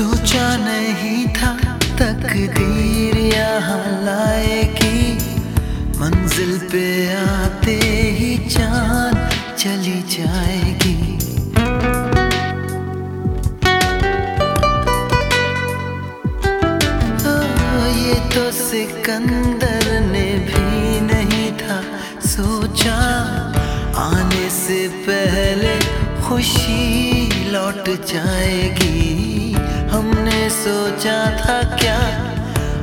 सोचा नहीं था तकदीर यहाँ लाएगी। मंजिल पे आते ही चाँद चली जाएगी। ओ, ये तो सिकंदर ने भी नहीं था सोचा। आने से पहले खुशी लौट जाएगी। सोचा था क्या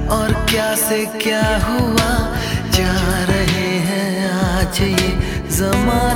और क्या से क्या हुआ? जा रहे हैं आज ये जमाने।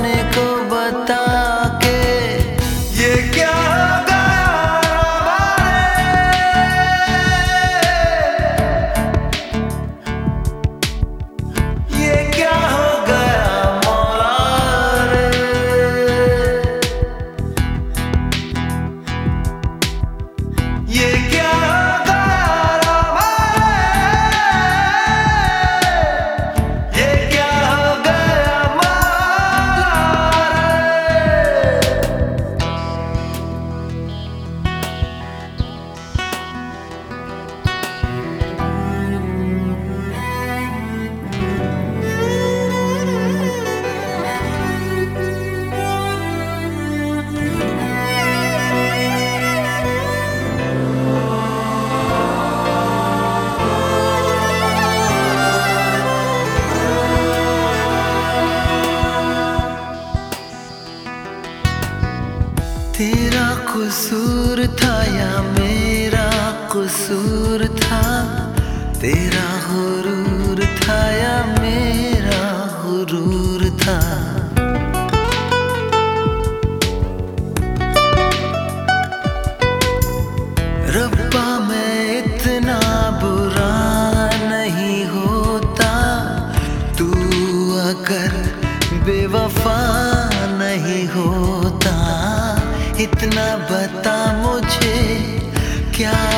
तेरा कसूर था या मेरा कसूर था? तेरा गुरूर था इतना बता मुझे? क्या